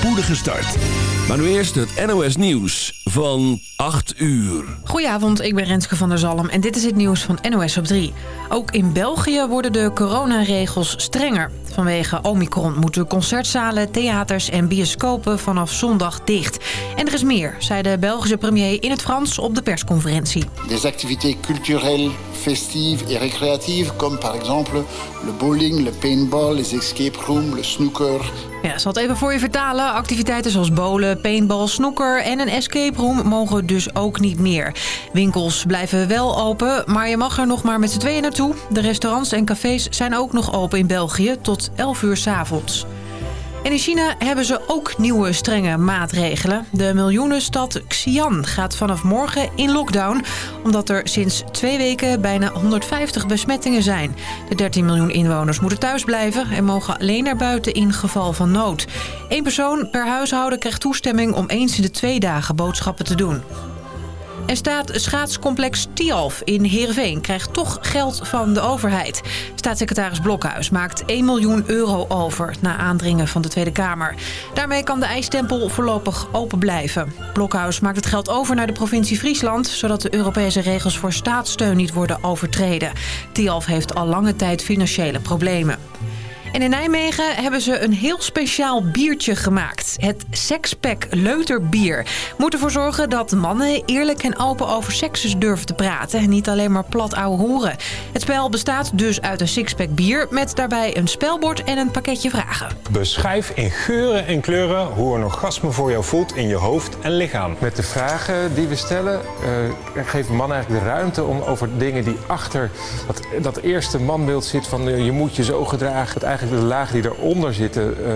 spoedige start. Maar nu eerst het NOS Nieuws van 8 uur. Goedenavond, ik ben Renske van der Zalm en dit is het nieuws van NOS op 3. Ook in België worden de coronaregels strenger. Vanwege Omicron moeten concertzalen, theaters en bioscopen vanaf zondag dicht. En er is meer, zei de Belgische premier in het Frans op de persconferentie. Des activités culturelles, festives et récréatives, comme par exemple le bowling, le paintball, les escape rooms, le snooker. Ja, zal het even voor je vertalen. Activiteiten zoals bowlen, paintball, snoeker en een escape room mogen dus ook niet meer. Winkels blijven wel open, maar je mag er nog maar met z'n tweeën naartoe. De restaurants en cafés zijn ook nog open in België tot 11 uur s avonds. En in China hebben ze ook nieuwe strenge maatregelen. De miljoenenstad Xi'an gaat vanaf morgen in lockdown... omdat er sinds twee weken bijna 150 besmettingen zijn. De 13 miljoen inwoners moeten thuis blijven... en mogen alleen naar buiten in geval van nood. Eén persoon per huishouden krijgt toestemming om eens in de twee dagen boodschappen te doen. En staat schaatscomplex Tialf in Heerenveen krijgt toch geld van de overheid. Staatssecretaris Blokhuis maakt 1 miljoen euro over na aandringen van de Tweede Kamer. Daarmee kan de ijstempel voorlopig open blijven. Blokhuis maakt het geld over naar de provincie Friesland... zodat de Europese regels voor staatssteun niet worden overtreden. Tialf heeft al lange tijd financiële problemen. En in Nijmegen hebben ze een heel speciaal biertje gemaakt. Het Sexpack Leuterbier. Moet ervoor zorgen dat mannen eerlijk en open over seksus durven te praten. En niet alleen maar plat ouwe horen. Het spel bestaat dus uit een sixpack bier... met daarbij een spelbord en een pakketje vragen. Beschrijf in geuren en kleuren hoe een orgasme voor jou voelt in je hoofd en lichaam. Met de vragen die we stellen uh, geven mannen eigenlijk de ruimte... om over dingen die achter dat, dat eerste manbeeld zit... van uh, je moet je zo gedragen... Dat eigenlijk de lagen die eronder zitten, uh,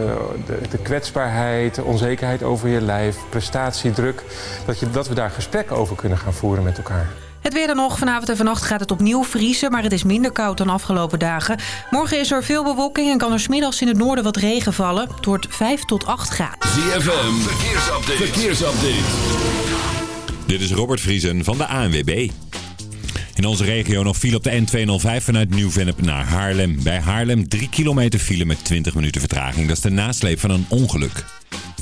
de, de, kwetsbaarheid, de onzekerheid over je lijf, prestatiedruk, dat, je, dat we daar gesprekken over kunnen gaan voeren met elkaar. Het weer dan nog. Vanavond en vannacht gaat het opnieuw vriezen, maar het is minder koud dan afgelopen dagen. Morgen is er veel bewolking en kan er smiddags in het noorden wat regen vallen. Het wordt 5 tot 8 graden. ZFM, verkeersupdate. verkeersupdate. Dit is Robert Vriesen van de ANWB. In onze regio nog file op de N205 vanuit Nieuw-Vennep naar Haarlem. Bij Haarlem 3 kilometer file met 20 minuten vertraging. Dat is de nasleep van een ongeluk.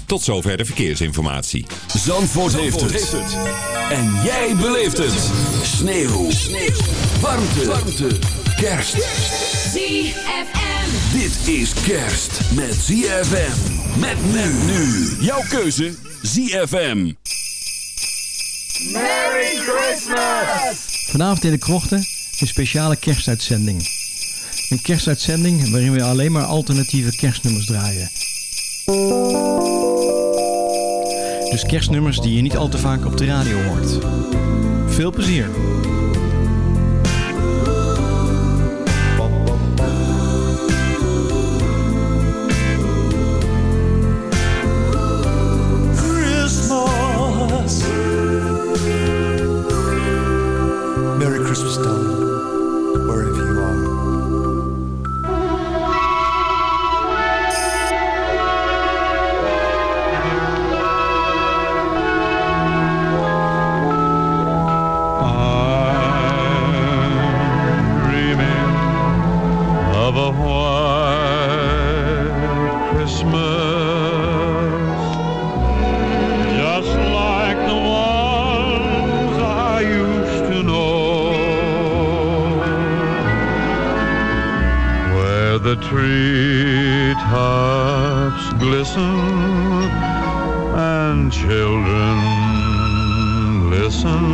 Tot zover de verkeersinformatie. Zandvoort, Zandvoort heeft, het. En jij beleeft het. Sneeuw. Sneeuw. Warmte. Warmte. Kerst. ZFM. Dit is kerst met ZFM. Met men nu. Jouw keuze ZFM. Merry Christmas! Vanavond in de krochten een speciale kerstuitzending. Een kerstuitzending waarin we alleen maar alternatieve kerstnummers draaien. Dus kerstnummers die je niet al te vaak op de radio hoort. Veel plezier! Treetops glisten and children listen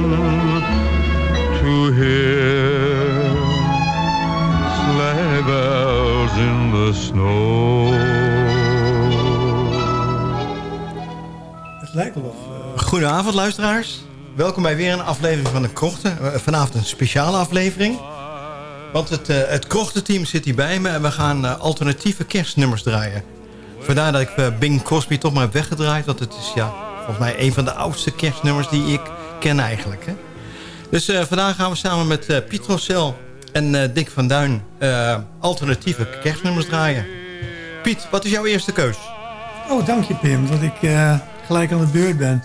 to hear sleigh bells in the snow. Het lijkt wel of... eh, Goedenavond luisteraars. Welkom bij weer een aflevering van de Krochten. Eh, Vanavond een speciale aflevering. Want het, eh, het Krochtenteam zit hier bij me en we gaan eh, alternatieve kerstnummers draaien. Vandaar dat ik eh, Bing Crosby toch maar heb weggedraaid. Want het is ja, volgens mij een van de oudste kerstnummers die ik ken eigenlijk. Hè? Dus vandaag gaan we samen met Piet Rossel en Dick van Duin alternatieve kerstnummers draaien. Piet, wat is jouw eerste keus? Oh, dank je Pim, dat ik gelijk aan de beurt ben.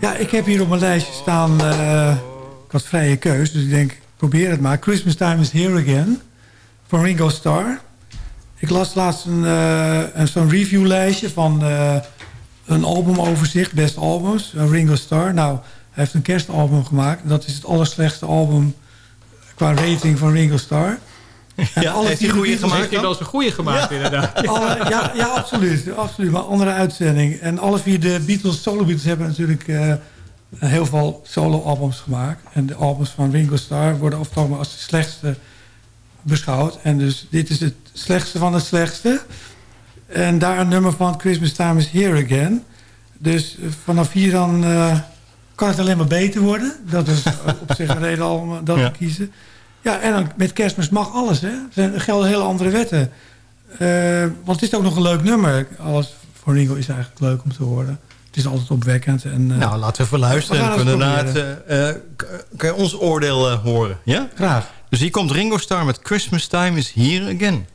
Ja, ik heb hier op mijn lijstje staan... ik vrije keus, dus ik denk, probeer het maar. Christmas Time is Here Again van Ringo Starr. Ik las laatst een, uh, een zo'n reviewlijstje van uh, een albumoverzicht, best albums, Ringo Starr. Nou, hij heeft een kerstalbum gemaakt. Dat is het allerslechtste album qua rating van Ringo Starr. Ja, heeft hij goede gemaakt? Heeft hij wel een goede gemaakt, ja. inderdaad. Alle, ja, ja, absoluut, absoluut. Maar andere uitzending. En alle vier de Beatles, solo Beatles hebben natuurlijk uh, heel veel solo-albums gemaakt. En de albums van Ringo Starr worden het als de slechtste beschouwd. En dus dit is het slechtste van het slechtste. En daar een nummer van Christmas Time is Here Again. Dus vanaf hier dan uh, kan het alleen maar beter worden. Dat is op zich een reden om dat ja. te kiezen. Ja, en dan met kerstmis mag alles. Hè? Er gelden hele andere wetten. Uh, want het is ook nog een leuk nummer. Alles voor Ringo is eigenlijk leuk om te horen. Het is altijd opwekkend. En, uh, nou, laten we even luisteren. We kunnen uh, kan je ons oordeel horen? Ja? Graag. Dus hier komt Ringo Starr met Christmas Time is Here Again.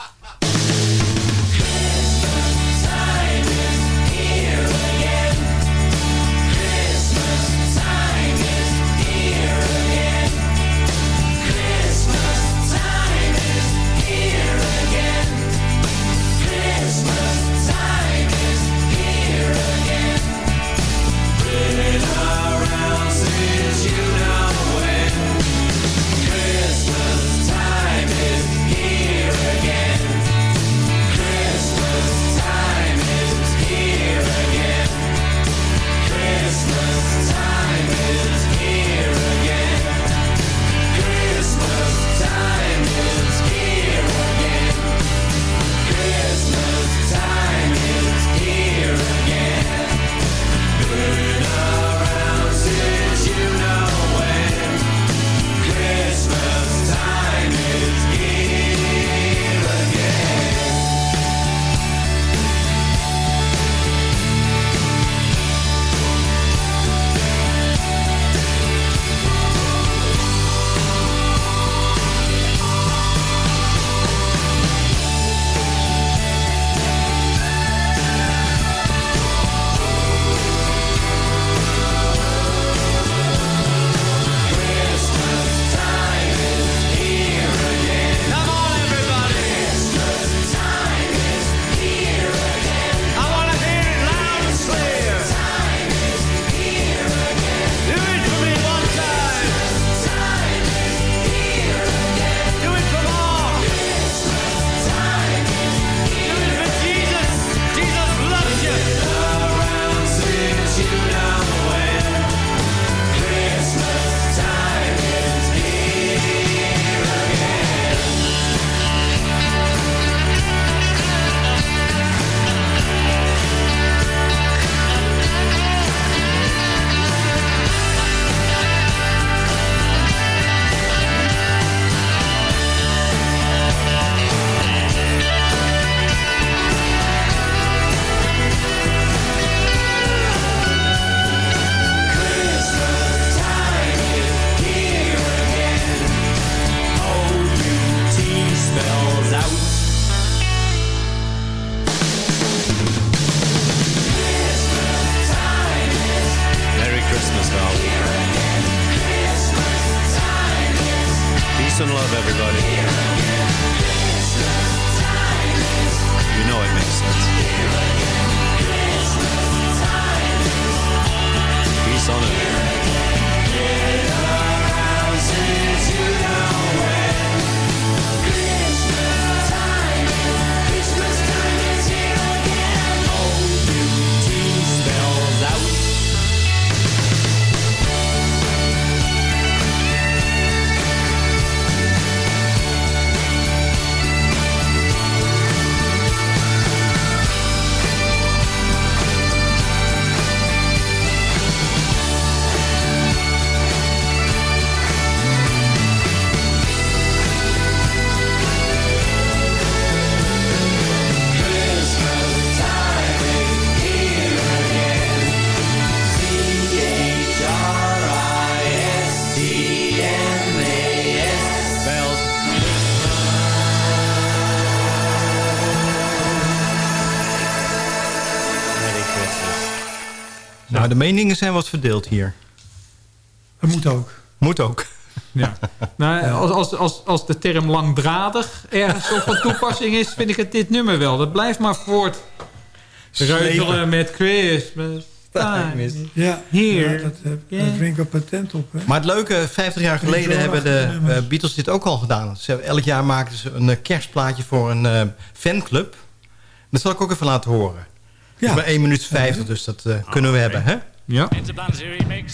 De meningen zijn wat verdeeld hier. Dat moet ook. Moet ook. Ja. Nou, als, als, als, als de term langdradig ergens op van toepassing is... vind ik het dit nummer wel. Dat blijft maar voort reutelen met Christmas. Ja, Hier. ja, dat, uh, Ja. dat winkel patent op. Hè? Maar het leuke, 50 jaar geleden ik hebben de eh, Beatles dit ook al gedaan. Ze hebben, elk jaar maken ze een eh, kerstplaatje voor een eh, fanclub. Dat zal ik ook even laten horen. Ja. Maar 1 minuut 50, dus dat eh, kunnen we hebben. Hè? Ja. It's a Blanzy remix,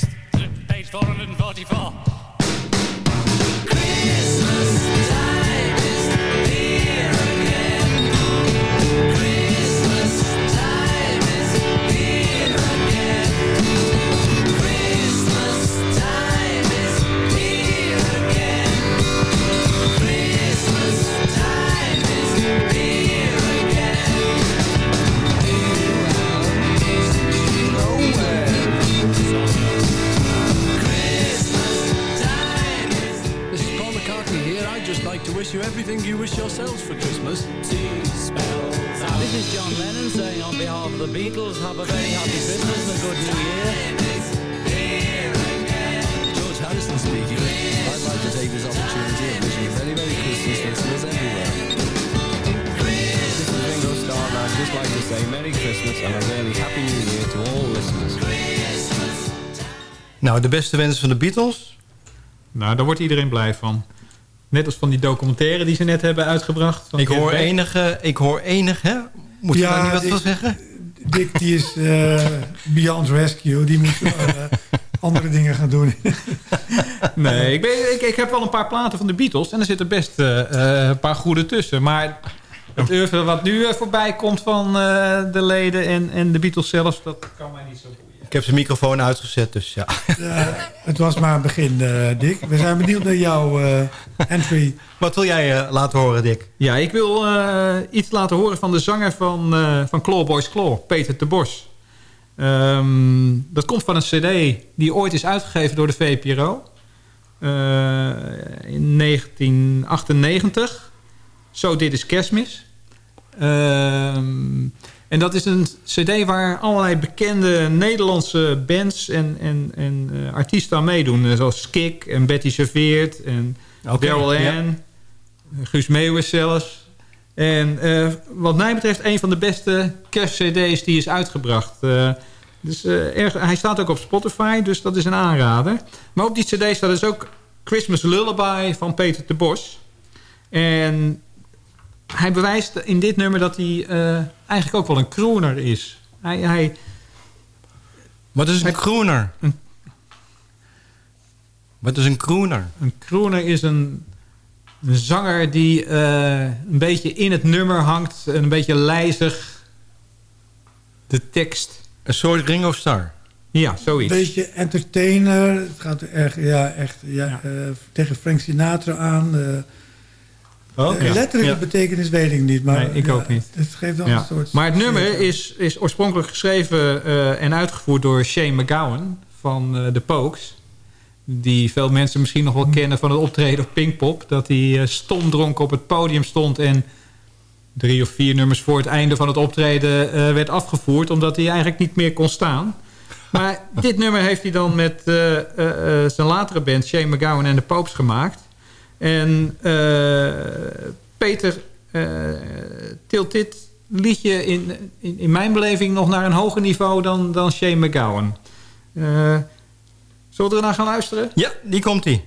page 444. You everything you wish yourselves for Christmas. This is John Lennon saying on behalf of the Beatles, have a very happy Christmas and a good New Year. George Harrison speaking. I'd like to take this opportunity of wishing a very Merry Christmas listeners everywhere. This is Ringo Starr and I'd just like to say Merry Christmas and a really Happy New Year to all listeners. Nou, de beste wensen van de Beatles. Nou, daar wordt iedereen blij van. Net als van die documentaire die ze net hebben uitgebracht. van Ik hoor Beck. enige, ik hoor enig, hè? Moet je Ja, daar niet wat ik- van zeggen? Dick, die is eh, beyond rescue. Die moet eh, andere dingen gaan doen. Nee, ik, ben, ik, ik heb wel een paar platen van de Beatles. En er zitten best eh, een paar goede tussen. Maar het oeuvre wat nu voorbij komt van eh, de leden en, en de Beatles zelf... dat kan mij niet zo heb zijn microfoon uitgezet, dus ja. Het was maar een begin, eh, Dick. We zijn benieuwd naar jouw eh, entry. Wat wil jij eh, laten horen, Dick? Ja, ik wil eh, iets laten horen van de zanger van, eh van Claw Boys Claw, Peter de Bos. Ehm, dat komt van een cd die ooit is uitgegeven door de VPRO. eh, in 1998. Zo, dit is kerstmis. Ehm, en dat is een cd waar allerlei bekende Nederlandse bands en, en, en eh, artiesten aan meedoen. Eh, Zoals Skik en Betty Serveert en Daryl ja. Ann. Guus Meeuwis zelfs. En eh, wat mij betreft een van de beste kerstcd's die is uitgebracht. Dus, erg, hij staat ook op Spotify, dus dat is een aanrader. Maar op die cd staat dus ook Christmas Lullaby van Peter de Bos. En hij bewijst in dit nummer dat hij eh, eigenlijk ook wel een crooner is. Hij, hij, Wat is een crooner? Wat is een crooner? Een crooner is een, een zanger die eh, een beetje in het nummer hangt. en Een beetje lijzig de tekst. Een soort Ringo Starr. Ja, Een zoiets. beetje entertainer. Het gaat echt, ja, echt ja, eh, tegen Frank Sinatra aan. Eh. De ja. letterlijke Ja. betekenis weet ik niet. Maar Nee, ik ja, ook niet. Het geeft wel Ja. een soort... Maar het nummer is, is oorspronkelijk geschreven eh, en uitgevoerd door Shane McGowan van eh, de Pokes. Die veel mensen misschien nog wel kennen van het optreden op Pinkpop. Dat hij eh, stomdronken op het podium stond en drie of vier nummers voor het einde van het optreden eh, werd afgevoerd. Omdat hij eigenlijk niet meer kon staan. Maar dit nummer heeft hij dan met eh, eh, eh, zijn latere band Shane McGowan en de Popes gemaakt. En eh, Peter eh, tilt dit liedje in, in, in mijn beleving nog naar een hoger niveau dan, dan Shane McGowan. Eh, zullen we er naar gaan luisteren? Ja, die komt-ie.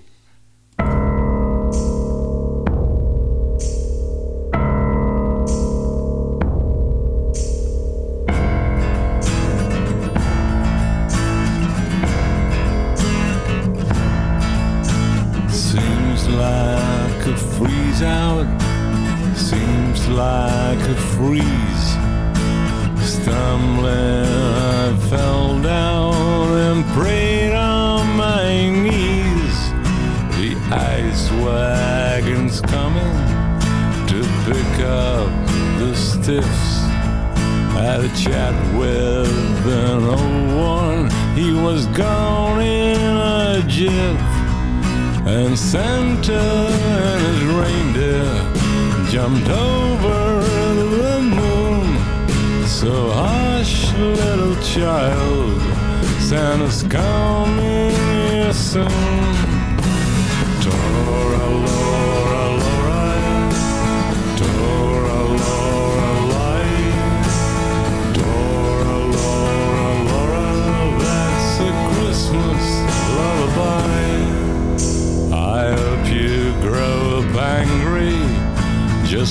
Freeze out. Seems like a freeze. Stumbling, I fell down and prayed on my knees. The ice wagon's coming to pick up the stiffs. Had a chat with an old one. He was gone in a jiff. And Santa and his reindeer jumped over the moon. So hush, little child, Santa's coming soon. Tora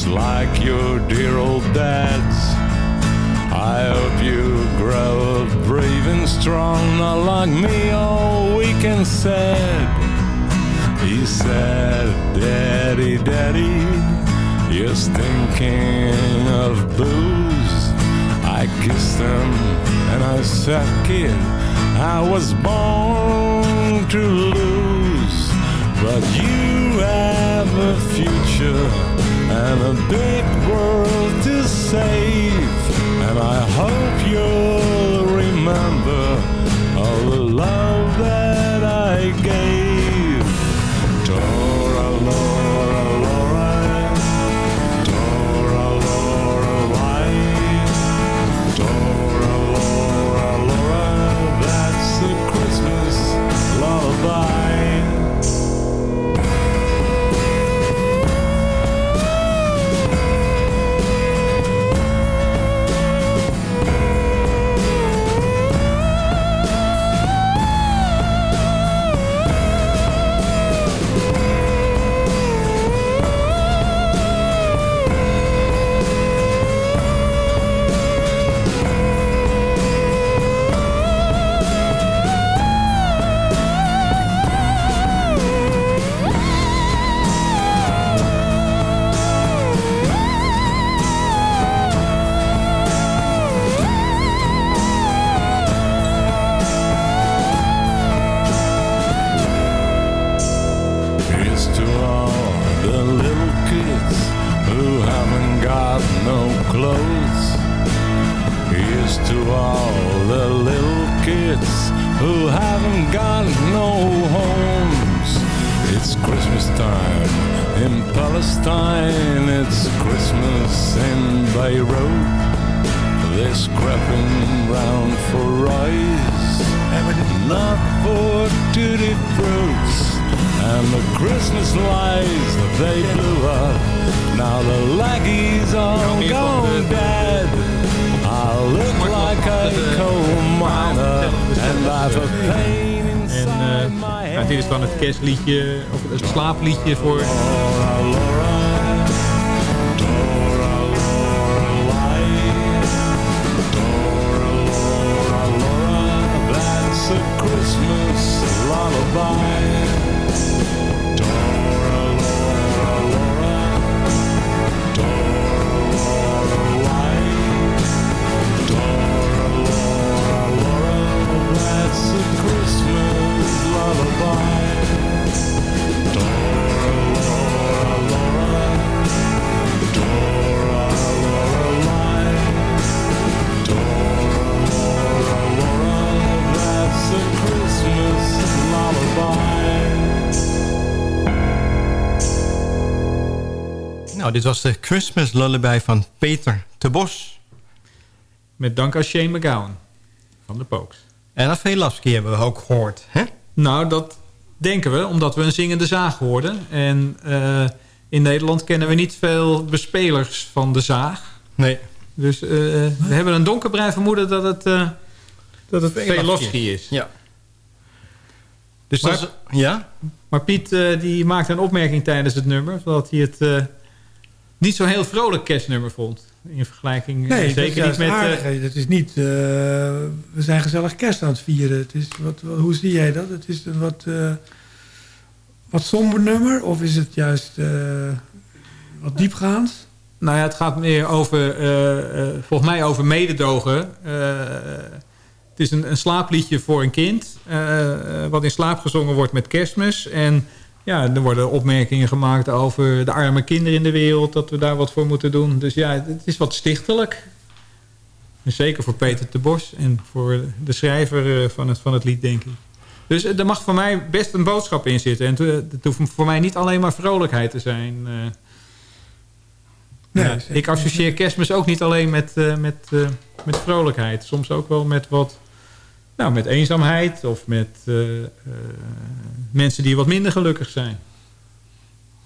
like your dear old dads. I hope you grow up brave and strong, not like me, all weak and sad. He said, Daddy, Daddy, you're thinking of booze. I kissed him and I said, Kid, I was born to lose. But you have a future and a big world to save. And I hope you'll remember all the love that I gave. Tora to all the little kids who haven't got no homes. It's Christmas time in Palestine. It's Christmas in Beirut. They're scrapping round for rice, not for tutti fruits. And the Christmas lights that they blew up. Now the laggies are gone dead. I look like a coal miner and I've a pain inside eh, nou, dit is dan het kerstliedje, of het slaapliedje voor... Laura, Laura, Dora, Laura, dit was de Christmas Lullaby van Peter te Bos. Met dank aan Shane McGowan van de Pokes. En Velasky hebben we ook gehoord, hè? Nou, dat denken we, omdat we een zingende zaag hoorden. En eh, in Nederland kennen we niet veel bespelers van de zaag. Nee. Dus eh, we hebben een donkerbruin vermoeden dat het, eh dat het. Velasky is. Ja. Dus Maar- dat is- ja? Maar Piet die maakte een opmerking tijdens het nummer... dat hij het niet zo'n heel vrolijk kerstnummer vond. In vergelijking eh, Nee, dat is zeker niet met... eh, aardig. Het is niet... eh, we zijn gezellig kerst aan het vieren. Het is wat, wat- hoe zie jij dat? Het is een wat, eh, wat somber nummer? Of is het juist eh, wat diepgaand? Nou ja, het gaat meer over, volgens mij over mededogen. Eh, het is een, een slaapliedje voor een kind. wat in slaap gezongen wordt met kerstmis. En ja, er worden opmerkingen gemaakt over de arme kinderen in de wereld. Dat we daar wat voor moeten doen. Dus ja, het is wat stichtelijk. En zeker voor Peter de Bos en voor de schrijver eh, van het, van het lied, denk ik. Dus eh, er mag voor mij best een boodschap in zitten. En het, het hoeft voor mij niet alleen maar vrolijkheid te zijn. eh. Nee, Ja, ik associeer kerstmis ook niet alleen met, eh, met, eh, met vrolijkheid. Soms ook wel met wat... Nou, met eenzaamheid of met eh, eh, mensen die wat minder gelukkig zijn.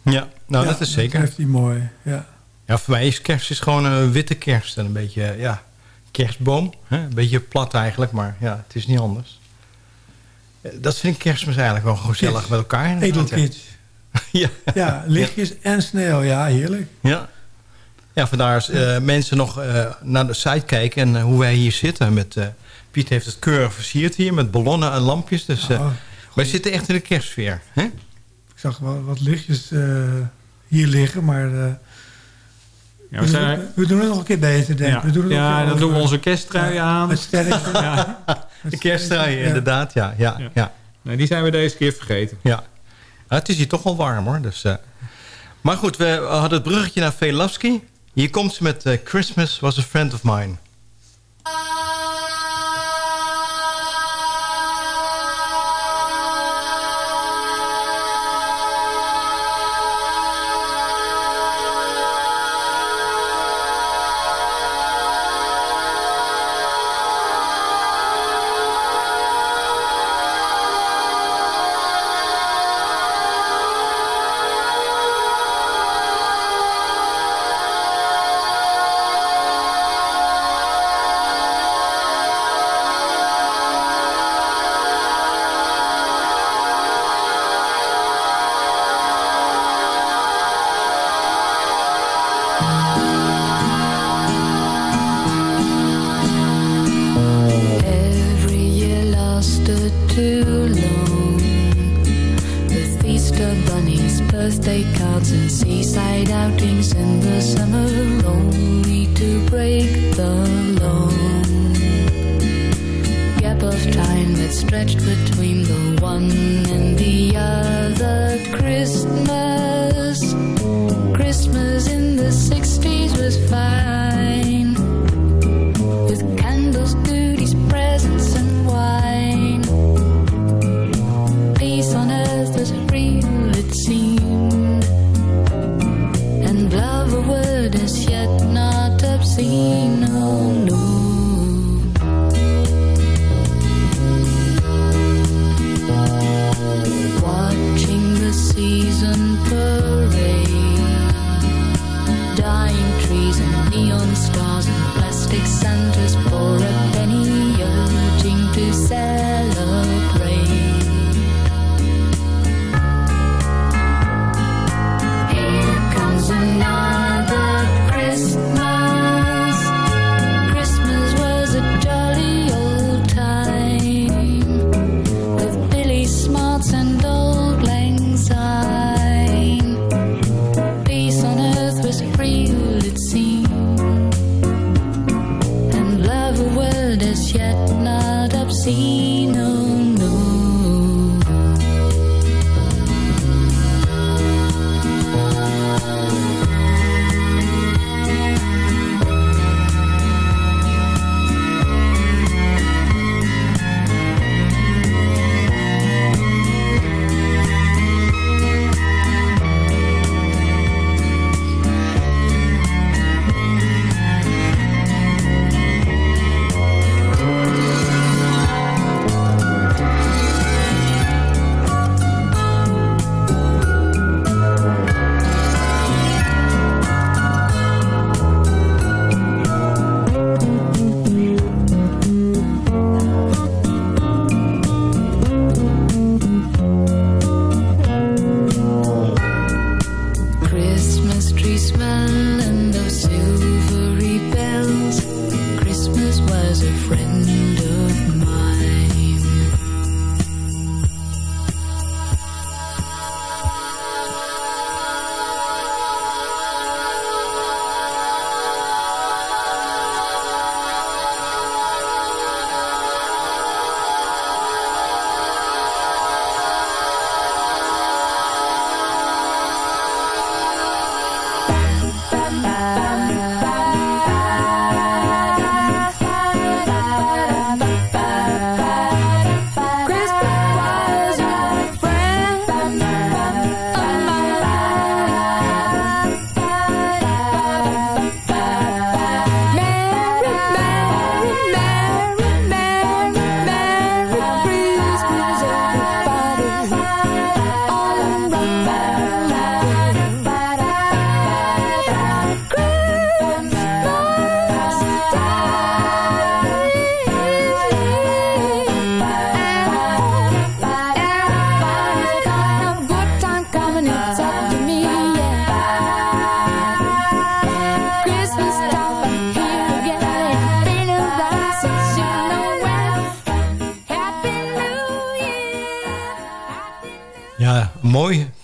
Ja, nou Ja, dat is zeker. Dat heeft hij mooi, ja. Ja, voor mij is kerst is gewoon een witte kerst. En een beetje, ja, kerstboom. Hè? Een beetje plat eigenlijk, maar ja, het is niet anders. Eh, Dat vind ik kerstmis eigenlijk wel gezellig met elkaar. inderdaad, ja. Ja. Ja, lichtjes en sneeuw. Ja, heerlijk. Ja. Ja, vandaar als eh, mensen nog eh, naar de site kijken en eh, hoe wij hier zitten. Met, eh, Piet heeft het keurig versierd hier met ballonnen en lampjes. Dus eh, Oh, wij zitten echt in de kerstsfeer. Hè? Ik zag wel wat lichtjes eh, hier liggen, maar... eh, Ja, we, we zijn- doen, we doen het nog een keer beter, denk ik. Ja, We doen het ja dan doen we onze kersttrui aan. Met. De kersttrui, Ja. inderdaad. Ja, ja, ja. ja. Nee, die zijn we deze keer vergeten. Ja. Het is hier toch wel warm hoor. Dus, eh. Maar goed, we hadden het bruggetje naar Velavsky. Hier komt ze met Christmas was a friend of mine.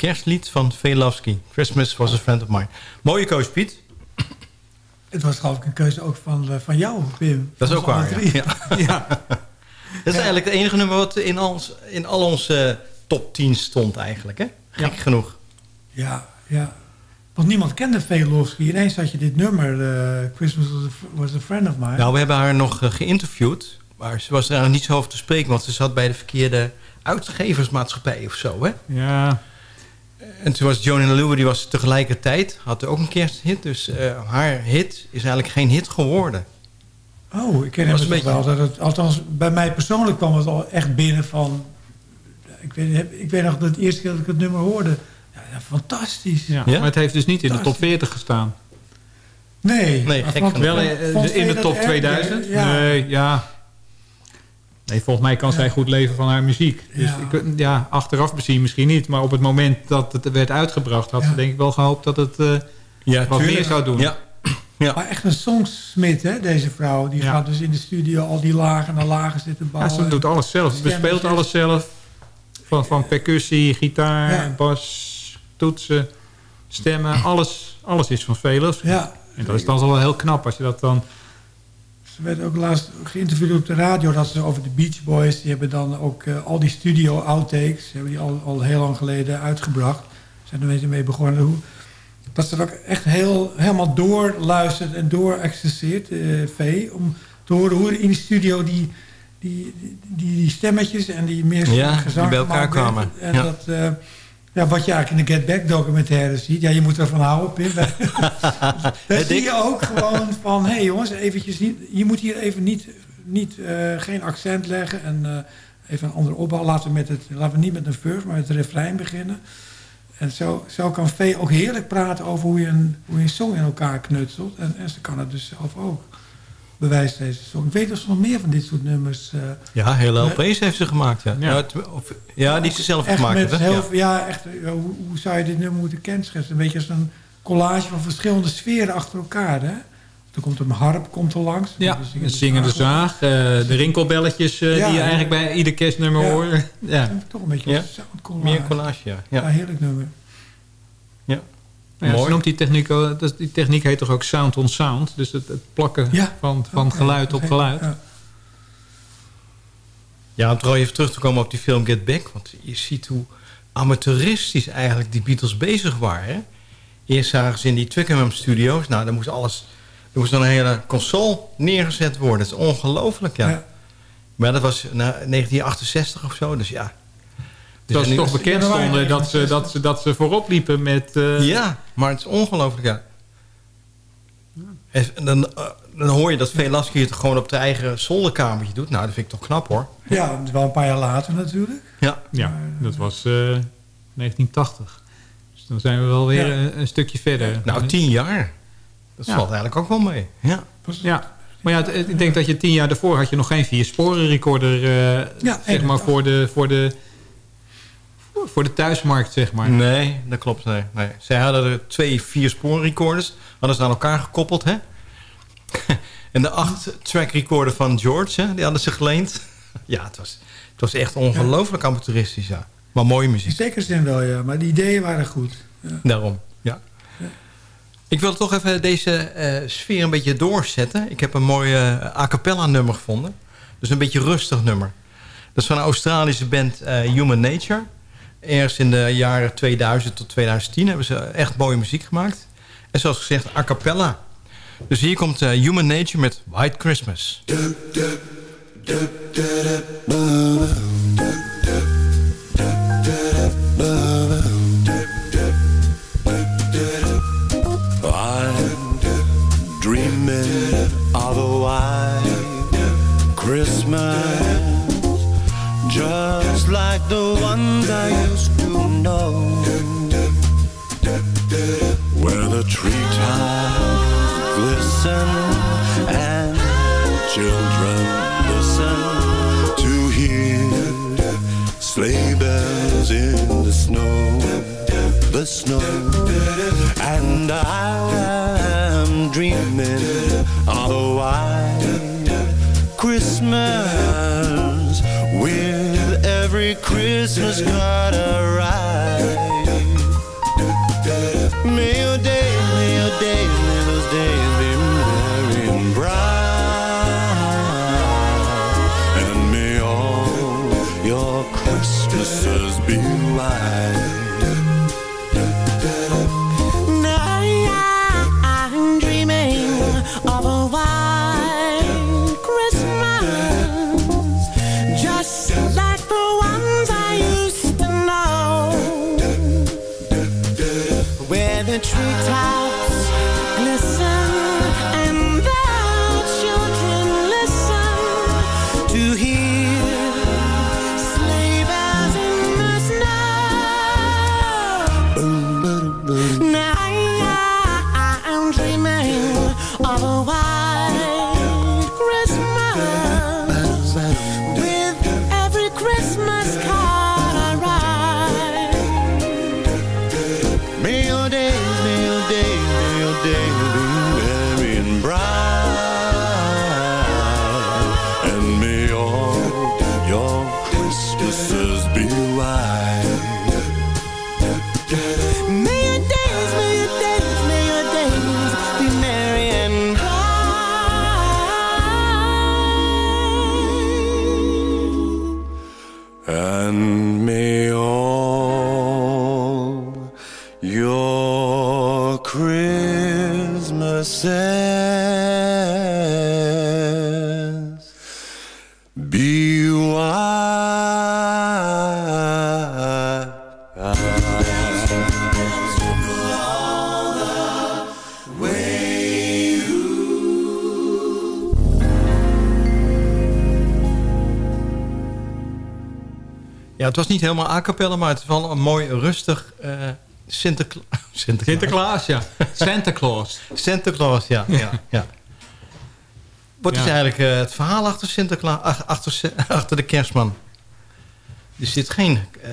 Kerstlied van Velofsky. Christmas was a friend of mine. Mooie koos, Piet. Het was geloof ik een keuze ook van, eh, van jou, Pim. Dat is ook waar, ja. ja. Dat is eigenlijk het enige nummer wat in, ons, in al onze top 10 stond eigenlijk, hè? Gek genoeg. Ja, ja. Want niemand kende Velofsky. Ineens had je dit nummer, eh, Christmas was a, was a Friend of Mine. Nou, we hebben haar nog eh, geïnterviewd. Maar ze was er eigenlijk niet zo over te spreken... want ze zat bij de verkeerde uitgeversmaatschappij of zo, hè? Ja. En toen was Johnny Leeuwen, die was tegelijkertijd... had ook een kersthit. Dus eh, haar hit is eigenlijk geen hit geworden. Oh, ik ken het een een wel. Dat het, althans, bij mij persoonlijk kwam het al echt binnen van... Ik weet, ik weet nog dat de eerste keer dat ik het nummer hoorde... Ja, ja, fantastisch. Ja, Maar het heeft dus niet in de top 40 gestaan. Nee. Nee, gek. Wel in de top erg? 2000? Ja. Nee, ja. Nee, volgens mij kan zij goed leven van haar muziek. Dus Ja. ik, ja, achteraf bezien misschien niet. Maar op het moment dat het werd uitgebracht... had ze denk ik wel gehoopt dat het eh, Ja, wat tuurlijk. meer zou doen. Ja. Ja. Maar echt een songsmid, hè, deze vrouw. Die Ja. gaat dus in de studio al die lagen naar lagen zitten Ja, bouwen. ze doet alles zelf. Ze bespeelt alles zelf. Van, van percussie, gitaar, Ja. bas, toetsen, stemmen. Alles, alles is van Velers. Ja. En dat is dan wel heel knap als je dat dan... Ze werd ook laatst geïnterviewd op de radio... dat ze over de Beach Boys... die hebben dan ook eh, al die studio outtakes... hebben die al, al heel lang geleden uitgebracht. zijn er mensen mee begonnen. Hoe, dat ze er ook echt heel, helemaal doorluistert en doorexerceert, eh V... om te horen hoe in die studio die, die, die, die stemmetjes... en die meer Ja, die bij elkaar werden. kwamen. En Ja. dat... eh, ja, wat je eigenlijk in de Get Back documentaire ziet. Ja, je moet ervan houden, Pim. Daar zie je ook gewoon van... hé hey jongens, eventjes niet, je moet hier even niet, niet eh, geen accent leggen... en eh, even een andere opbouw. Laten we, met het, laten we niet met een verse, maar met het refrein beginnen. En zo, zo kan V ook heerlijk praten over hoe je een, hoe je een song in elkaar knutselt. En, en ze kan het dus zelf ook. Bewijst deze song. Ik weet dat ze nog meer van dit soort nummers... eh, Ja, hele Nee. LP's heeft ze gemaakt, ja. Ja. Of- ja die ze zelf echt gemaakt heeft. hè? heel, Ja. echt. ja, hoe, hoe zou je dit nummer moeten kenschetsen? Een beetje als een collage van verschillende sferen achter elkaar, hè? Er komt een harp komt er langs. Ja, een zingende zaag. eh, de rinkelbelletjes eh, Ja, die je eigenlijk bij ieder kerstnummer Ja. hoort. Ja. Toch een beetje Ja. een sound collage. Meer collage, ja. Ja, ja. heerlijk nummer. ja. Ja, ze Mooi. noemt die techniek, die techniek heet toch ook sound on sound? Dus het, het plakken Ja. van, van geluid op geluid. ja. Ja, om trouwens even terug te komen op die film Get Back. Want je ziet hoe amateuristisch eigenlijk die Beatles bezig waren. hè. Eerst zagen ze in die Twickenham Studios. Nou, daar moest alles... Er moest dan een hele console neergezet worden. Dat is ongelooflijk, ja. Ja. Maar dat was na 1968 of zo, dus ja. Dat Dus ze nu- toch bekend stonden dat ze, dat, ze, dat ze voorop liepen met... eh, Ja, maar het is ongelooflijk, ja. En dan, eh, dan hoor je dat Velasquez het gewoon op de eigen zolderkamertje doet. Nou, dat vind ik toch knap, hoor. Ja, dat is wel een paar jaar later natuurlijk. Ja, Ja, dat was eh, 1980. Dus dan zijn we wel weer Ja. een, een stukje verder. nou, tien jaar. Dat Ja. valt eigenlijk ook wel mee. Ja. Ja, maar ja, ik denk dat je tien jaar daarvoor had je nog geen vier sporen recorder, eh, Ja, zeg maar voor de, voor de voor de thuismarkt, zeg maar. Nee, dat klopt. Nee, nee. Zij hadden er twee vier spoor recorders. Hadden ze aan elkaar gekoppeld, hè? en de acht track recorder van George, hè? Die hadden ze geleend. ja, het was, het was echt ongelooflijk amateuristisch, ja. Maar mooie muziek. zekere zin wel, ja. Maar de ideeën waren goed. Ja. Daarom, ja. Ik wil toch even deze eh, sfeer een beetje doorzetten. Ik heb een mooi eh, a cappella nummer gevonden. Dus een beetje rustig nummer. Dat is van een Australische band eh, Human Nature. Ergens in de jaren 2000 tot 2010 hebben ze echt mooie muziek gemaakt. En zoals gezegd, a cappella. Dus hier komt eh, Human Nature met White Christmas. Christmas, just like the ones know, where the treetops glisten and children listen to hear sleigh bells in the snow, the snow. And I'm dreaming of a white Christmas every Christmas I write. May your days, may your days, may those days be merry and bright. And may all your Christmases be white. Ja, het was niet helemaal a maar het is wel een mooi rustig eh Sinterkla Sinterklaas. Sinterklaas, ja. Santa Claus. Santa Claus, ja. ja, ja. Wat is eigenlijk eh, het verhaal achter Sinterklaas, ach- achter, achter de kerstman? Er zit geen... eh,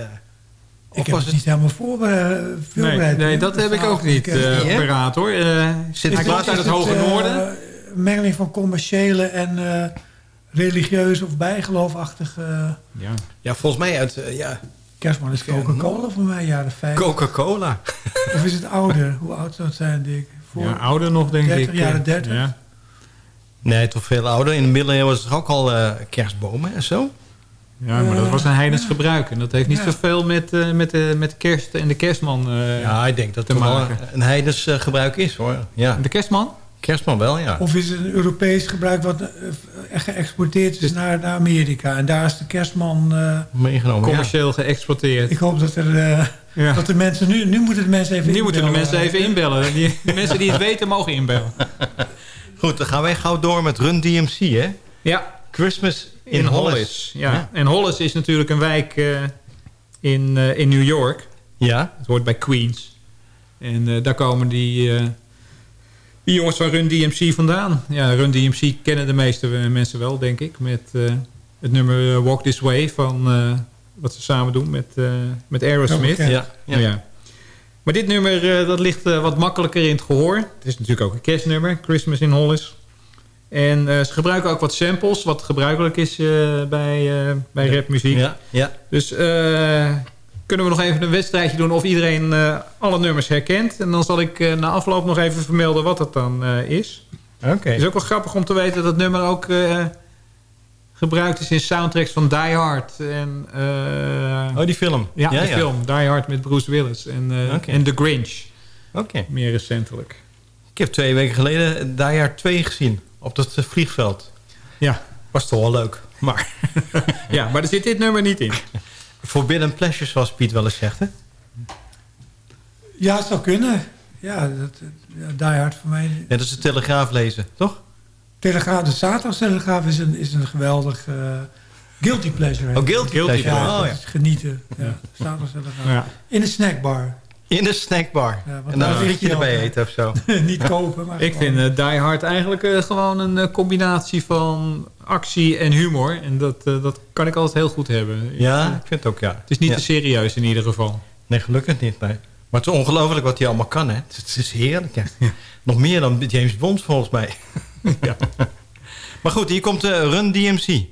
Ik heb was het niet helemaal Nee, voorbereid. nee, dat heb ik ook niet Ik, eh, eh paraat hoor. Eh, hij Sinterklaas uit het hoge eh, noorden. een mengeling van commerciële en eh religieuze of bijgeloofachtige... Ja. Ja, volgens mij uit... eh, ja, Kerstman is Coca-Cola voor mij, jaren 50. Coca-Cola. Of is het ouder? Hoe oud zou het zijn, Dick? Voor Ja, ouder nog, denk 30, ik. jaren eh, 30. Ja. Nee, toch veel ouder. In de middeleeuwen was er ook al eh, kerstbomen en zo. ja, maar dat was een heidens gebruik. En dat heeft niet Ja. zoveel met, eh, met, de, met de kerst en de kerstman eh, Ja, ik denk dat het wel een heidens eh, gebruik is, hoor. Ja, De kerstman? Kerstman wel, ja. Of is het een Europees gebruik wat eh, echt geëxporteerd is naar, naar Amerika? En daar is de kerstman... eh, Meegenomen, ja. Commercieel geëxporteerd. ik hoop dat er... eh, Ja. dat de mensen nu, nu moeten de mensen even Nu moeten de inbellen. mensen even inbellen. Die, de mensen die het weten mogen inbellen. Goed, dan gaan wij gauw door met Run DMC, hè? Ja, Christmas in, in Hollis. Hollis. Ja. En Hollis is natuurlijk een wijk eh, in, eh, in New York. Ja, Het hoort bij Queens. En eh, daar komen die, eh, die jongens van Run DMC vandaan. Ja, Run DMC kennen de meeste eh, mensen wel, denk ik. Met eh, het nummer eh, Walk This Way van eh, wat ze samen doen met, eh, met Aerosmith. Ja, ja. Maar dit nummer eh, dat ligt eh, wat makkelijker in het gehoor. Het is natuurlijk ook een kerstnummer, Christmas in Hollis. En eh, ze gebruiken ook wat samples, wat gebruikelijk is eh, bij, eh, bij rapmuziek. ja, ja. Dus eh, kunnen we nog even een wedstrijdje doen of iedereen eh, alle nummers herkent. En dan zal ik eh, na afloop nog even vermelden wat het dan eh, is. Oké. Het is ook wel grappig om te weten dat het nummer ook gebruikt is in soundtracks van Die Hard. En, Oh, die film. ja, de film Die Hard met Bruce Willis en, Oké. en The Grinch. Oké. Meer recentelijk. Ik heb twee weken geleden Die Hard 2 gezien. Op dat vliegveld. Ja. Was toch wel leuk. Maar ja, maar er zit dit nummer niet in. Forbidden Pleasures, zoals Piet wel eens zegt, hè? Ja, het zou kunnen. Ja, dat, ja, Die Hard voor mij. Net als de Telegraaf lezen, toch? Telegraaf, de Zaterdagstelegraaf is een, is een geweldig eh, guilty pleasure. Oh, guilty, Guilty pleasure. Ja, Oh, ja. genieten. Ja, Zaterdagstelegraaf. Ja. In een snackbar. In de snackbar. Ja, en dan daar een frietje erbij eten of zo. Niet kopen, maar Ik gewoon- vind eh, Die Hard eigenlijk eh, gewoon een eh, combinatie van actie en humor. En dat, eh, dat kan ik altijd heel goed hebben. Ja, ik vind het ook, ja. Het is niet Ja. te serieus in ieder geval. Nee, gelukkig niet, nee. Maar het is ongelooflijk wat hij allemaal kan, hè? Het is, het is heerlijk, ja. Nog meer dan James Bond, volgens mij. Ja. Maar goed, hier komt de Run DMC.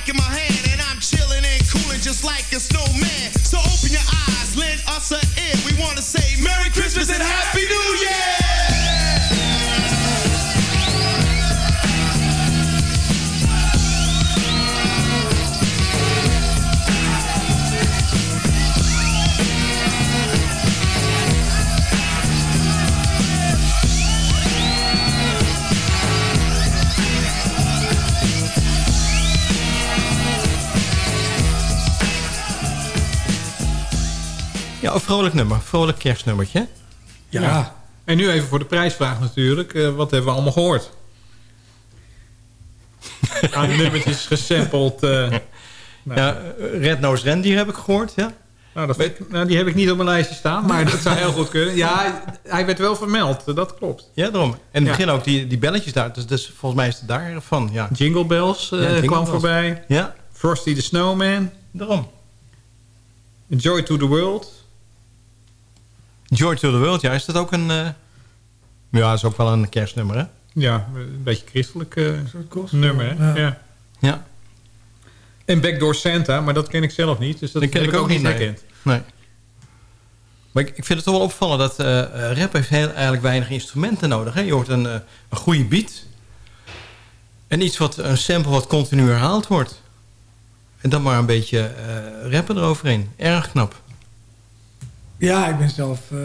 Mic in my hand, and I'm chilling and cooling just like a vrolijk nummer. Vrolijk kerstnummertje. Ja. En nu even voor de prijsvraag natuurlijk. Eh, wat hebben we allemaal gehoord? Aan nummertjes gesampled. eh, nou. Ja, Red Nose Randy heb ik gehoord, ja. Nou, dat ik- nou, die heb ik niet op mijn lijstje staan, maar dat zou heel goed kunnen. Ja, hij werd wel vermeld, dat klopt. Ja, daarom. En in het Ja. begin ook die, die belletjes daar. Dus, dus volgens mij is het daarvan, ja. Jingle Bells eh, Ja, Jingle kwam Bells. voorbij. Ja, Frosty the Snowman. daarom. Joy to the World. Joy to the World, ja. Is dat ook een... eh, Ja, dat is ook wel een kerstnummer, hè? Ja, een beetje christelijk eh, gospel, nummer. Hè? ja. Ja. Ja. En Backdoor Santa, maar dat ken ik zelf niet. Dus dat Dat ken heb ik ook niet, nee. herkend. Nee. Maar ik, ik vind het toch wel opvallen dat eh, rap heeft heel, eigenlijk weinig instrumenten nodig. Hè? Je hoort een, eh, een goede beat. En iets wat, een sample wat continu herhaald wordt. En dan maar een beetje eh, rappen eroverheen. Erg knap. Ja, ik ben zelf... eh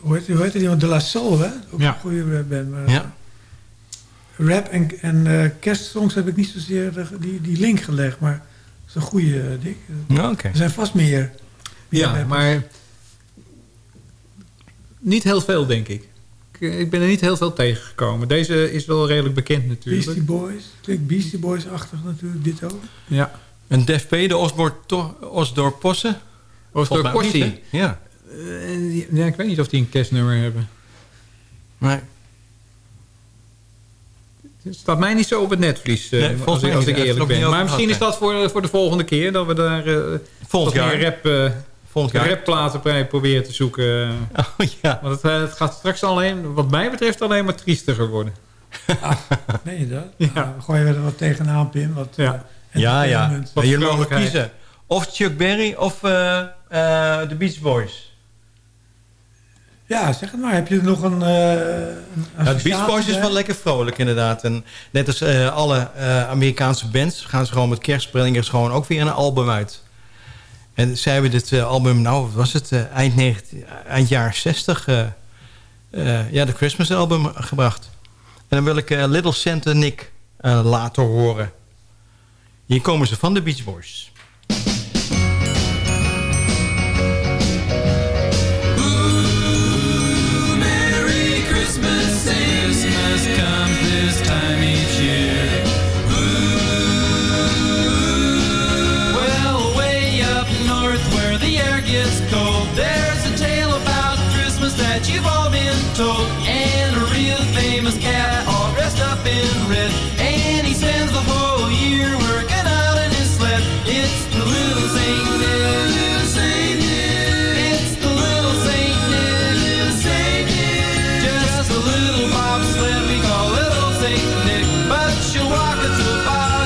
hoe heet, hoe heet? De La Soul, hè? Ook Ja. een goede band. Maar Ja. Rap en, en eh, kerstsongs heb ik niet zozeer de- die, die link gelegd. Maar het is een goede eh, ding. Er zijn vast meer. meer Ja, rappers. maar niet heel veel, denk ik. Ik, ik ben er niet heel veel tegengekomen. Deze is wel redelijk bekend natuurlijk. Beastie Boys. Klinkt Beastie Boys-achtig natuurlijk, dit ook. Ja. Een Def P, de Osdorp Posse. Posse. niet, hè? Ja. Eh, ja, ik weet niet of die een kerstnummer hebben. Nee. Het staat mij niet zo op het netvlies, eh, Nee, volgens als, mij ik- als eerlijk er ben. Maar misschien is dat voor, voor de volgende keer... dat we daar eh Volgend jaar. meer rap, eh Volgend jaar. rapplaten proberen te zoeken. Oh, ja. Want het, eh, het gaat straks alleen, wat mij betreft, alleen maar triestiger worden. Meen je dat? Ja. Nou, gooi je er wat tegenaan, Pim. Wat, Ja. eh, Ja, ja. Wat jullie mogen kiezen. Of Chuck Berry of eh, eh, de Beach Boys. Ja, zeg het maar. Heb je nog een... eh een Ja, de Beach Boys is wel lekker vrolijk inderdaad. En net als eh, alle eh, Amerikaanse bands gaan ze gewoon met kerst brengen ze gewoon ook weer een album uit. En zij hebben dit album, nou wat was het, eind, 19, eind jaren 60, eh, eh, ja, de Christmas album gebracht. En dan wil ik eh, Little Santa Nick eh, laten horen. Hier komen ze van de Beach Boys. but you walk into the bar.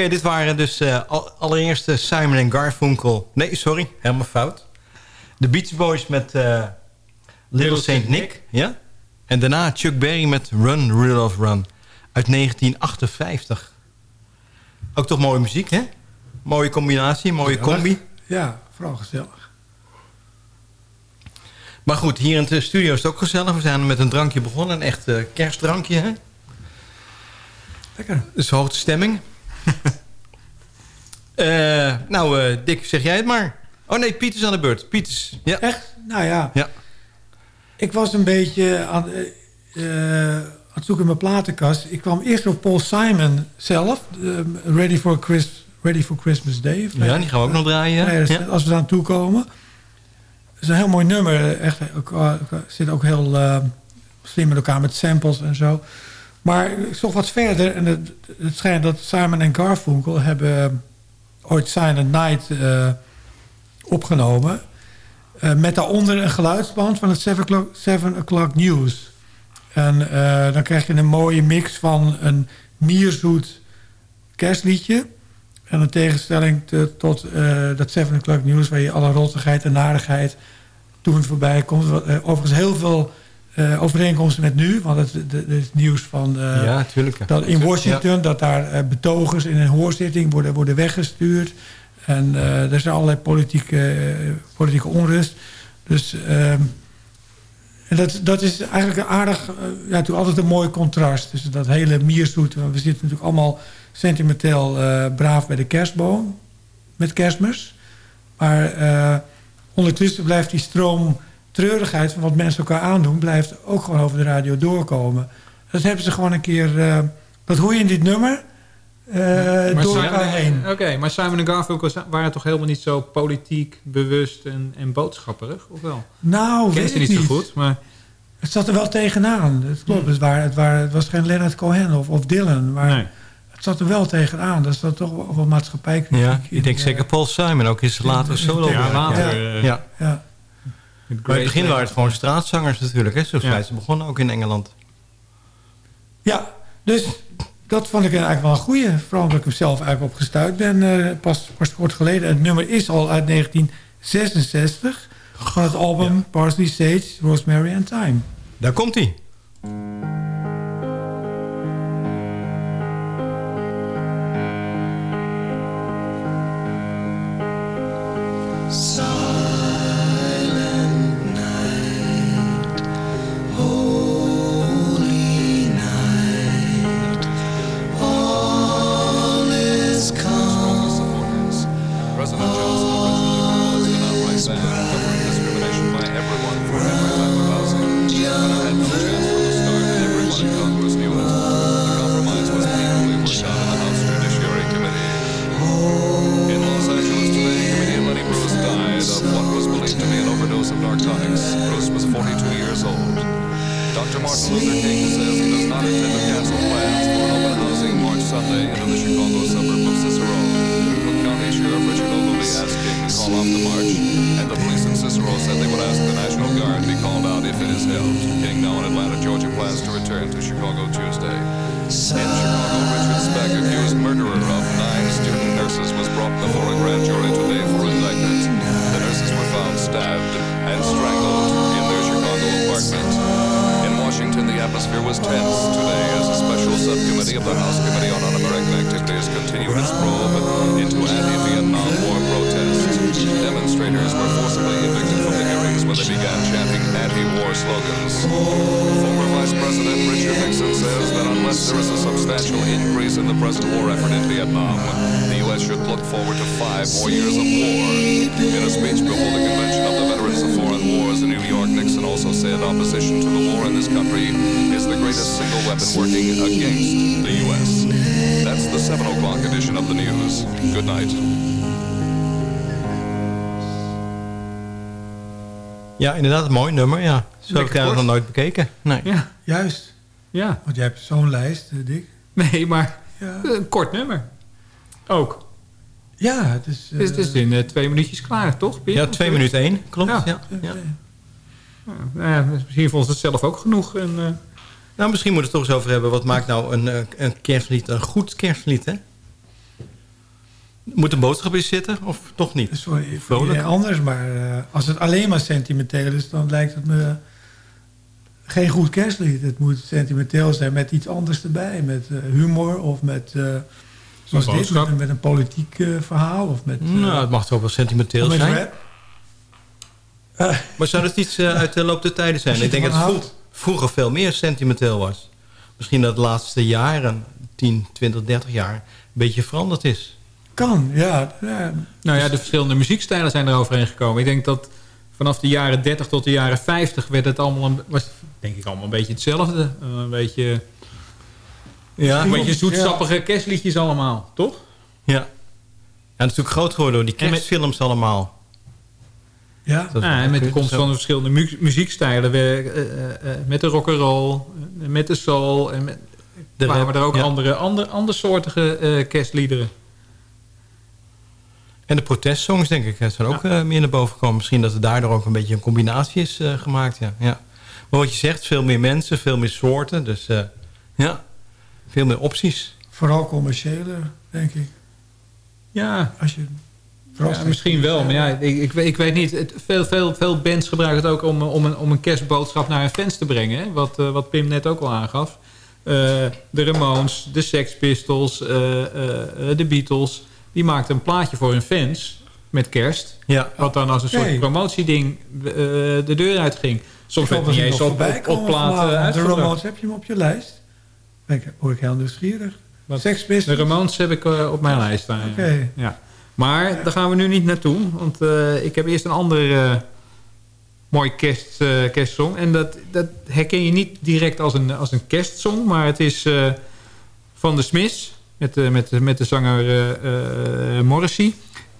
okay, dit waren dus eh, uh, allereerst Simon en Garfunkel. Nee, sorry, helemaal fout. De Beach Boys met eh, Little, Saint, Nick. Ja? En daarna Chuck Berry met Run, Rudolph Run. Uit 1958. Ook toch mooie muziek, hè? Mooie combinatie, mooie combi. Ja, vooral gezellig. Maar goed, hier in de studio is het ook gezellig. We zijn met een drankje begonnen. Een echt eh, kerstdrankje, hè? Lekker. Dus hoogte stemming uh, nou, eh, Dick, zeg jij het maar. Oh nee, Pieters aan de beurt. Pieters. Ja. Echt? Nou ja. ja. Ik was een beetje aan, eh, aan het zoeken in mijn platenkast. Ik kwam eerst op Paul Simon zelf. Ready, for Chris, Ready for Christmas Day. Ja, die gaan we ook nog draaien. Ja. Als we daar aan toe komen. Het is een heel mooi nummer. Echt, ook, zit ook heel slim met elkaar met samples en zo. Maar zocht wat verder. En het, het schijnt dat Simon en Garfunkel hebben ooit Silent Night eh, opgenomen. Eh, met daaronder een geluidsband van het 7 o'clock, 7 o'clock News. En eh, dan krijg je een mooie mix van een mierzoet kerstliedje. En in tegenstelling te- tot eh, dat 7 o'clock News... waar je alle rottigheid en narigheid toen voorbij komt. Eh, overigens heel veel eh, overeenkomsten met nu. Want het, het- het is nieuws van... eh, Ja, tuurlijk. Dat in Washington, dat daar eh, betogers in een hoorzitting worden, worden weggestuurd. En eh, er is allerlei politieke, politieke onrust. Dus ehm, en dat, dat is eigenlijk een aardig, ja, natuurlijk altijd een mooi contrast. tussen dat hele mierzoet. want We zitten natuurlijk allemaal sentimenteel braaf bij de kerstboom. Met kerstmis. Maar ondertussen blijft die stroom treurigheid van wat mensen elkaar aandoen... blijft ook gewoon over de radio doorkomen. Dat hebben ze gewoon een keer... eh, dat hoor je in dit nummer eh, Maar door Simon- elkaar heen. Oké, maar Simon en Garfunkel waren toch helemaal niet zo politiek bewust en, en boodschapperig, of wel? Nou, Ik ken weet ze ik niet zo goed, maar... Het zat er wel tegenaan. Het klopt. Het, waren, het, waren, het was geen Leonard Cohen of, of Dylan. Maar het zat er wel tegenaan. Er zat toch wel wat maatschappijkritiek Ja, ik denk zeker Paul Simon ook is later solo. Ja, later, Ja. eh, ja. Ja. Maar in het begin waren het gewoon straatzangers natuurlijk. Hè? Zo Ja. zijn ze begonnen ook in Engeland. Ja, dus dat vond ik eigenlijk wel een goeie. Vooral omdat ik hem zelf eigenlijk opgestuurd ben. eh, pas, pas kort geleden. Het nummer is al uit 1966. Van het album Parsley, Sage, Rosemary and Thyme. Daar komt hij. And the police in Cicero said they would ask the National Guard be called out if it is held. King, now in Atlanta, Georgia, plans to return to Chicago Tuesday. In Chicago, Richard Speck, accused murderer of nine student nurses, was brought before a grand jury today for indictment. The nurses were found stabbed and strangled in their Chicago apartment. In the atmosphere was tense today as a special subcommittee of the House Committee on Un-American Activities continued its probe into anti-Vietnam War protests. Demonstrators were forcibly evicted from the hearings when they began chanting anti-war slogans. Former Vice President Richard Nixon says that unless there is a substantial increase in the present war effort in Vietnam, the U.S. should look forward to five more years of war. In a speech before the Convention of the Veterans of Foreign Wars in New York, Nixon also said opposition to the war in this country is the greatest single weapon working against the U.S. That's the 7 o'clock edition of the news. Good night. Ja, inderdaad, een mooi nummer. Ja. Zo heb ik eigenlijk nog nooit bekeken. Nee. Ja. Juist. Ja. Want jij hebt zo'n lijst, eh, Dick. Nee, maar Ja. een kort nummer. Ook. Ja, het is... Dus het is in eh, twee minuutjes klaar, toch? Ja, twee minuten één, klopt. Ja. Ja. Ja. Nou ja, misschien vond ze het zelf ook genoeg. En, eh, Nou, misschien moeten we het toch eens over hebben. Wat maakt nou een, eh, een kerstlied een goed kerstlied, hè? Moet een boodschap in zitten of toch niet? Sorry, voor anders, maar eh, als het alleen maar sentimenteel is... dan lijkt het me geen goed kerstlied. Het moet sentimenteel zijn met iets anders erbij. Met eh, humor of met... eh, zoals dit, met, met een politiek eh, verhaal. Of met, eh, Nou, het mag toch wel sentimenteel zijn. rap. Maar zou dat iets eh, uit de loop der tijden zijn? Ik denk dat het vroeg- vroeger veel meer sentimenteel was. Misschien dat de laatste jaren, 10, 20, 30 jaar, een beetje veranderd is. Kan, ja. ja. nou ja, de verschillende muziekstijlen zijn er overheen gekomen. Ik denk dat vanaf de jaren 30 tot de jaren 50 werd het allemaal een, was denk ik allemaal een beetje hetzelfde. Eh, Een beetje, Ja, een beetje zoetsappige kerstliedjes allemaal, toch? Ja. natuurlijk groot geworden door die kerstfilms allemaal. Ja, Dat Ja, en met de komst van de verschillende mu- muziekstijlen. We, eh, eh, eh, met de rock'n'roll, eh, met de soul. En met, De kwamen rap, er ook ja. andere, andere, andersoortige eh kerstliederen. En de protestsongs, denk ik, zijn ook eh, meer naar boven gekomen. Misschien dat er daardoor ook een beetje een combinatie is eh, gemaakt. Ja. Ja. Maar wat je zegt, veel meer mensen, veel meer soorten. Dus eh, ja, veel meer opties. Vooral commerciëler, denk ik. Ja, Als je ja misschien wel. Maar ja, ik, ik, weet- ik weet niet. Het, veel, veel, veel bands gebruiken het ook om, om, een, om een kerstboodschap naar hun fans te brengen. Hè? Wat, eh, wat Pim net ook al aangaf. Eh, de Ramones, de Sex Pistols, eh, de Beatles. Die maakten een plaatje voor hun fans met kerst. Ja. Wat dan als een soort promotieding eh, de deur uitging. Soms werd niet dat eens op, op, op plaat. De. Ramones, heb je hem op je lijst? Ben ik, word ik heel nieuwsgierig. Sex De? Ramones heb ik eh, op mijn lijst staan. Oké. Ja. Maar daar gaan we nu niet naartoe. Want eh, ik heb eerst een andere eh, mooi kerst, kerstsong. En dat, dat herken je niet direct als een, als een kerstsong. Maar het is van de Smiths. Met, de met, de met de zanger Morrissey.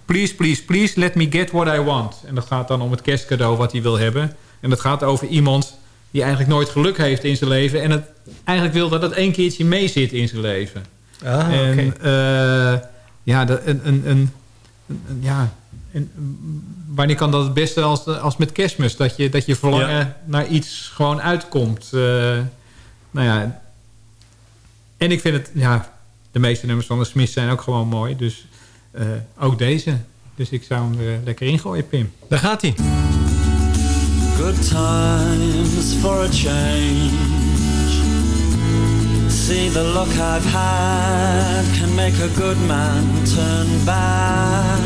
Please, please, please, let me get what I want. En dat gaat dan om het kerstcadeau wat hij wil hebben. En dat gaat over iemand die eigenlijk nooit geluk heeft in zijn leven. En het eigenlijk wil dat het één keertje meezit in zijn leven. Ah, en eh, ja, de, een, een, een, een- ja en, wanneer kan dat het beste als, als met kerstmis? Dat je, dat je verlangen Ja. naar iets gewoon uitkomt. Eh, nou ja. En ik vind het, ja, de meeste nummers van de Smith zijn ook gewoon mooi. Dus eh, ook deze. Dus ik zou hem er lekker ingooien, Pim. Daar gaat hij. Good times for a change. See the luck I've had can make a good man turn bad.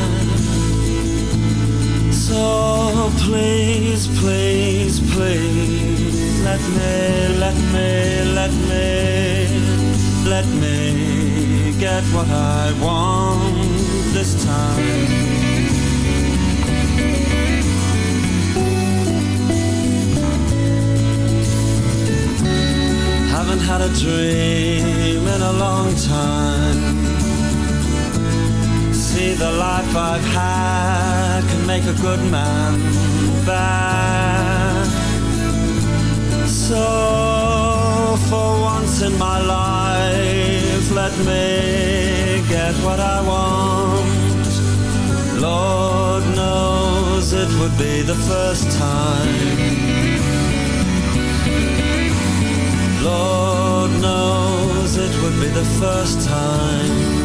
So please, please, please, let me, let me, let me, let me get what I want this time. Had a dream in a long time. See, the life I've had can make a good man bad. So, for once in my life, let me get what I want. Lord knows it would be the first time. Lord knows it would be the first time.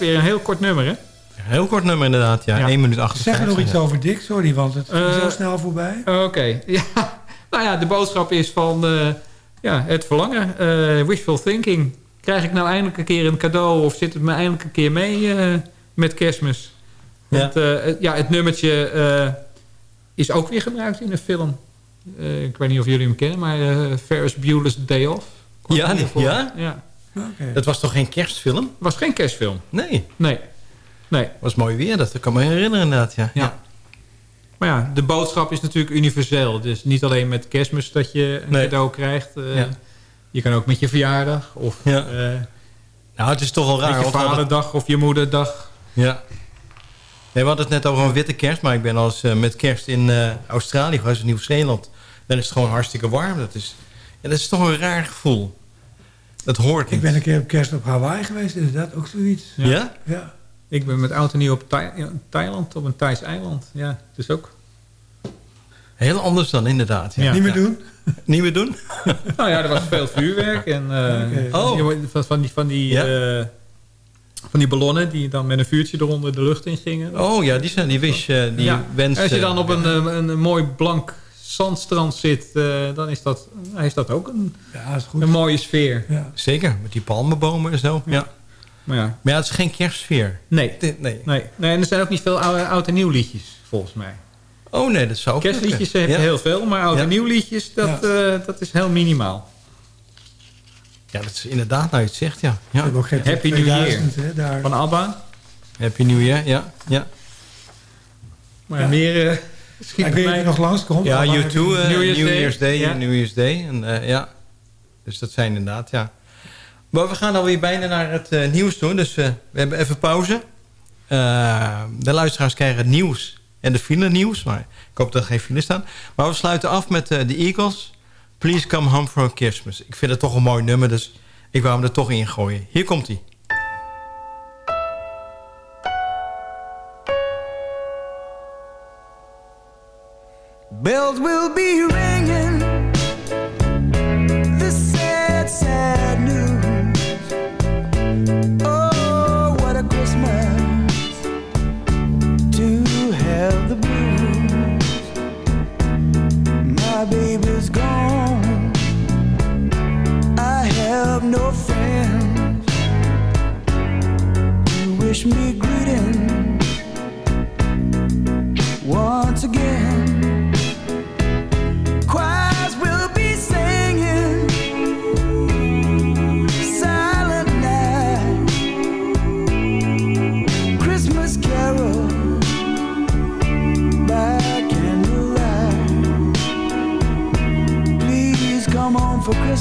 Weer een heel kort nummer, hè? Heel kort nummer inderdaad, ja. Ja. 1 minuut 58. Zeg nog iets over Dick, sorry, want het ging Eh, zo snel voorbij. Oké, ja. Nou ja, de boodschap is van eh, ja, het verlangen. eh, wishful thinking. Krijg ik nou eindelijk een keer een cadeau of zit het me eindelijk een keer mee eh, met kerstmis? Want ja. het, ja, het nummertje eh, is ook weer gebruikt in een film. Eh, ik weet niet of jullie hem kennen, maar eh Ferris Bueller's Day Off. Ja, ja? ja. Oké. Dat was toch geen kerstfilm? Het was geen kerstfilm. Nee. Nee. nee. was mooi weer, dat kan me herinneren inderdaad, ja. Ja. Maar ja, de boodschap is natuurlijk universeel. Dus niet alleen met kerstmis dat je een Nee. cadeau krijgt. eh, Ja. Je kan ook met je verjaardag. Of Ja. eh, Nou, het is toch wel raar. met je vaderdag of je moederdag. Ja. Nee, we hadden het net over een witte kerst, maar ik ben al eens eh, met kerst in eh, Australië geweest, in Nieuw-Zeeland. Dan is het gewoon hartstikke warm. Dat is, ja, dat is toch een raar gevoel. Dat hoort Ik ben een keer op kerst op Hawaii geweest, inderdaad, ook zoiets. Ja? Ja. Ik ben met oud en nieuw op Thailand, op een Thais eiland. Ja, dus ook. Heel anders dan inderdaad. Ja. Ja. Niet meer doen? Niet meer doen? Nou ja, er was veel vuurwerk. En, eh, Oké. Oh. je- van, van die, van, die, Ja. eh, van die ballonnen die dan met een vuurtje eronder de lucht in gingen. Oh ja, die, zijn, die wish, eh, die ja. Als je dan op een, eh, een, een mooi blank zandstrand zit, eh, dan is dat, heeft dat ook een, Ja, is goed. een mooie sfeer. Ja. Zeker, met die palmenbomen en zo. Ja. Maar ja, Maar ja, het is geen kerstsfeer. nee. Nee. Nee, nee, en er zijn ook niet veel oude, oud en nieuw liedjes, volgens mij. Oh nee, dat zou ook Kerstliedjes heb je ja. heel veel, maar oud Ja. en nieuw liedjes, dat, eh, dat is heel minimaal. Ja, dat is inderdaad nou je het zegt, ja. Ja. hebben ook geen Happy New 2000, hè, daar. Van ABBA, Happy New Year, ja. ja. maar Ja. meer uh, Ja, schiet ik weet mij nog langskomt. Ja, maar U2, heb je- eh, New Year's Day. Day, Ja. New Year's Day. En, eh, ja. Dus dat zijn inderdaad, ja. Maar we gaan alweer bijna naar het eh, nieuws toe. Dus we hebben even pauze. De luisteraars krijgen het nieuws en de file nieuws. Maar ik hoop dat er geen file staan. Maar we sluiten af met eh, de Eagles. Please come home for Christmas. Ik vind het toch een mooi nummer, dus ik wou hem er toch in gooien. Hier komt hij. Bells will be ringing.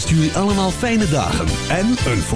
Wenst jullie allemaal fijne dagen en een